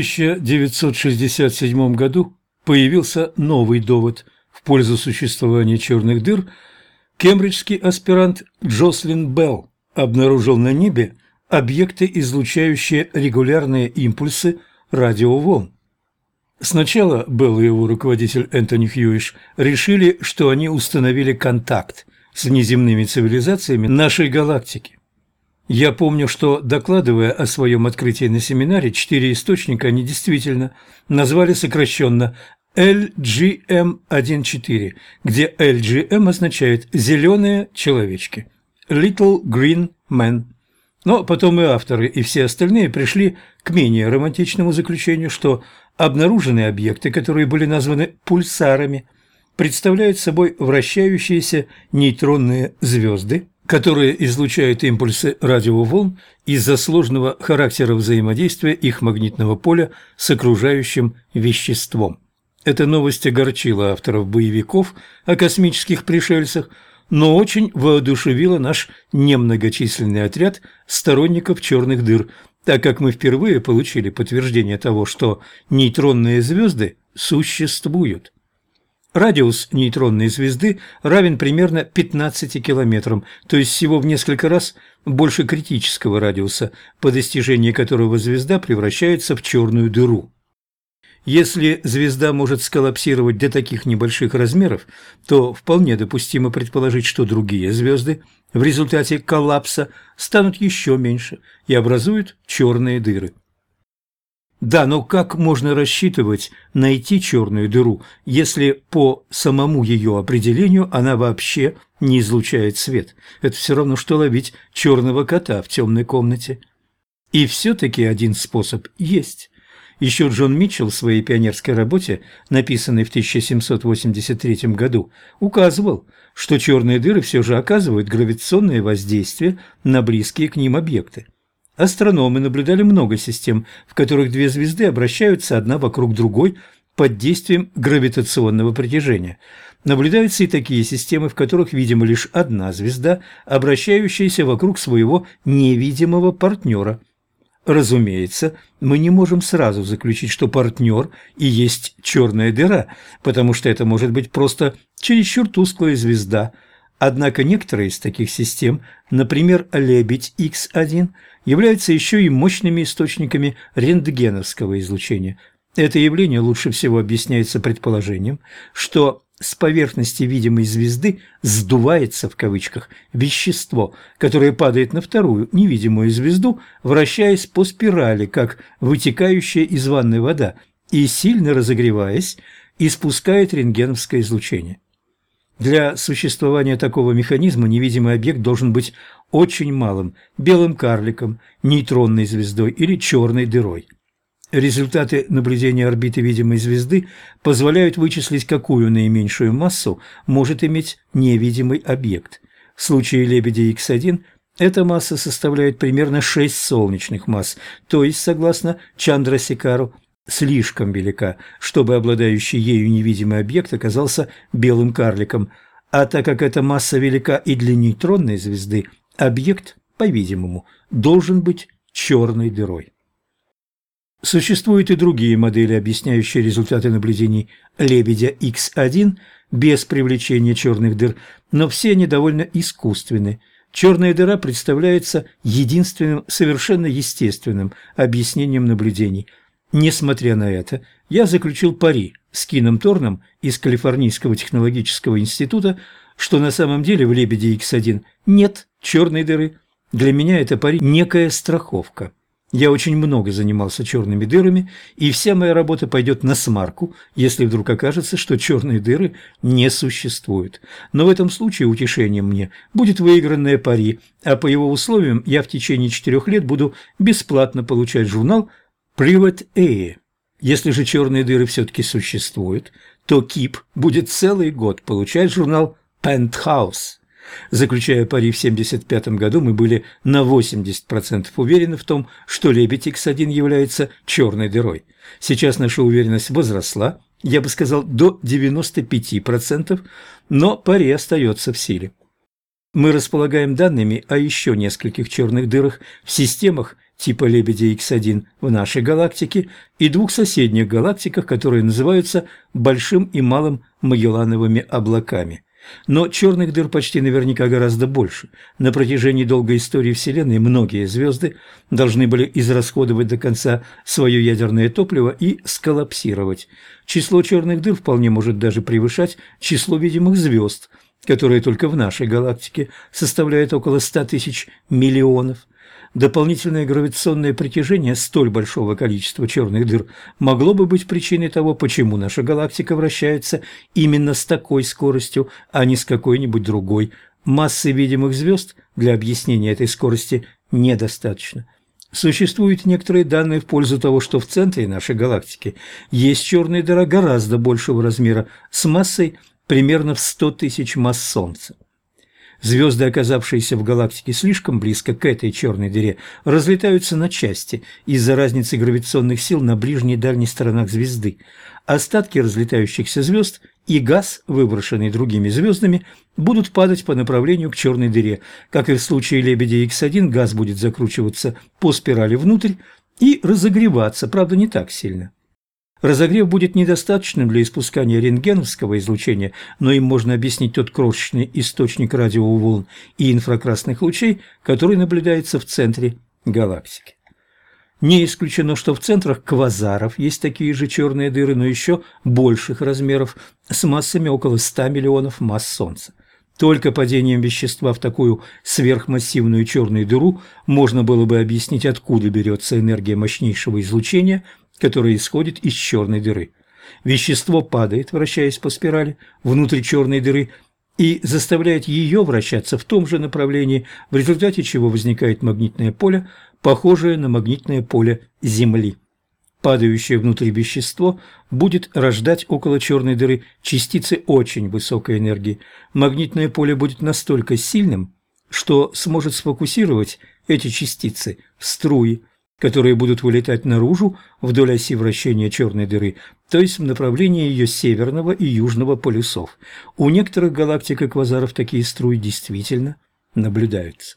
1967 году появился новый довод в пользу существования черных дыр. Кембриджский аспирант Джослин Белл обнаружил на небе объекты, излучающие регулярные импульсы радиоволн. Сначала Белл и его руководитель Энтони Хьюиш решили, что они установили контакт с внеземными цивилизациями нашей галактики. Я помню, что, докладывая о своем открытии на семинаре, четыре источника они действительно назвали сокращенно LGM-14, где LGM означает «зеленые человечки» – Little Green Men. Но потом и авторы, и все остальные пришли к менее романтичному заключению, что обнаруженные объекты, которые были названы пульсарами, представляют собой вращающиеся нейтронные звезды, которые излучают импульсы радиоволн из-за сложного характера взаимодействия их магнитного поля с окружающим веществом. Эта новость огорчила авторов боевиков о космических пришельцах, но очень воодушевила наш немногочисленный отряд сторонников черных дыр, так как мы впервые получили подтверждение того, что нейтронные звезды существуют. Радиус нейтронной звезды равен примерно 15 километрам, то есть всего в несколько раз больше критического радиуса, по достижении которого звезда превращается в черную дыру. Если звезда может сколлапсировать до таких небольших размеров, то вполне допустимо предположить, что другие звезды в результате коллапса станут еще меньше и образуют черные дыры. Да, но как можно рассчитывать найти черную дыру, если по самому ее определению она вообще не излучает свет? Это все равно, что ловить черного кота в темной комнате. И все-таки один способ есть. Еще Джон Митчелл в своей пионерской работе, написанной в 1783 году, указывал, что черные дыры все же оказывают гравитационное воздействие на близкие к ним объекты. Астрономы наблюдали много систем, в которых две звезды обращаются одна вокруг другой под действием гравитационного притяжения. Наблюдаются и такие системы, в которых видима лишь одна звезда, обращающаяся вокруг своего невидимого партнера. Разумеется, мы не можем сразу заключить, что партнер и есть черная дыра, потому что это может быть просто чересчур тусклая звезда – Однако некоторые из таких систем, например, Лебедь X1, являются еще и мощными источниками рентгеновского излучения. Это явление лучше всего объясняется предположением, что с поверхности видимой звезды «сдувается» в кавычках вещество, которое падает на вторую невидимую звезду, вращаясь по спирали, как вытекающая из ванной вода, и, сильно разогреваясь, испускает рентгеновское излучение. Для существования такого механизма невидимый объект должен быть очень малым – белым карликом, нейтронной звездой или черной дырой. Результаты наблюдения орбиты видимой звезды позволяют вычислить, какую наименьшую массу может иметь невидимый объект. В случае Лебедя X1 эта масса составляет примерно 6 солнечных масс, то есть, согласно Чандрасикару, слишком велика, чтобы обладающий ею невидимый объект оказался белым карликом, а так как эта масса велика и для нейтронной звезды, объект, по-видимому, должен быть черной дырой. Существуют и другие модели, объясняющие результаты наблюдений Лебедя X1 без привлечения черных дыр, но все они довольно искусственны. Черная дыра представляется единственным совершенно естественным объяснением наблюдений – Несмотря на это, я заключил пари с Кином Торном из Калифорнийского технологического института, что на самом деле в «Лебеде X1» нет черной дыры. Для меня это пари – некая страховка. Я очень много занимался черными дырами, и вся моя работа пойдет на смарку, если вдруг окажется, что черные дыры не существуют. Но в этом случае утешением мне будет выигранное пари, а по его условиям я в течение четырех лет буду бесплатно получать журнал – Привод A. Если же черные дыры все-таки существуют, то Кип будет целый год получать журнал Penthouse. Заключая пари в 1975 году, мы были на 80% уверены в том, что Лебедь X1 является черной дырой. Сейчас наша уверенность возросла, я бы сказал, до 95%, но пари остается в силе. Мы располагаем данными о еще нескольких черных дырах в системах, типа Лебедя X1 в нашей галактике и двух соседних галактиках, которые называются Большим и Малым Магеллановыми облаками. Но черных дыр почти наверняка гораздо больше. На протяжении долгой истории Вселенной многие звезды должны были израсходовать до конца свое ядерное топливо и сколлапсировать. Число черных дыр вполне может даже превышать число видимых звезд, которые только в нашей галактике составляют около 100 тысяч миллионов. Дополнительное гравитационное притяжение столь большого количества черных дыр могло бы быть причиной того, почему наша галактика вращается именно с такой скоростью, а не с какой-нибудь другой. Массы видимых звезд для объяснения этой скорости недостаточно. Существуют некоторые данные в пользу того, что в центре нашей галактики есть черная дыра гораздо большего размера с массой примерно в 100 тысяч масс Солнца. Звезды, оказавшиеся в галактике слишком близко к этой черной дыре, разлетаются на части из-за разницы гравитационных сил на ближней и дальней сторонах звезды. Остатки разлетающихся звезд и газ, выброшенный другими звездами, будут падать по направлению к черной дыре. Как и в случае Лебедя X1, газ будет закручиваться по спирали внутрь и разогреваться, правда, не так сильно. Разогрев будет недостаточным для испускания рентгеновского излучения, но им можно объяснить тот крошечный источник радиоволн и инфракрасных лучей, который наблюдается в центре галактики. Не исключено, что в центрах квазаров есть такие же черные дыры, но еще больших размеров, с массами около 100 миллионов масс Солнца. Только падением вещества в такую сверхмассивную черную дыру можно было бы объяснить, откуда берется энергия мощнейшего излучения – которая исходит из черной дыры. Вещество падает, вращаясь по спирали, внутрь черной дыры и заставляет ее вращаться в том же направлении, в результате чего возникает магнитное поле, похожее на магнитное поле Земли. Падающее внутрь вещество будет рождать около черной дыры частицы очень высокой энергии. Магнитное поле будет настолько сильным, что сможет сфокусировать эти частицы в струи, которые будут вылетать наружу вдоль оси вращения черной дыры, то есть в направлении ее северного и южного полюсов. У некоторых галактик и квазаров такие струи действительно наблюдаются.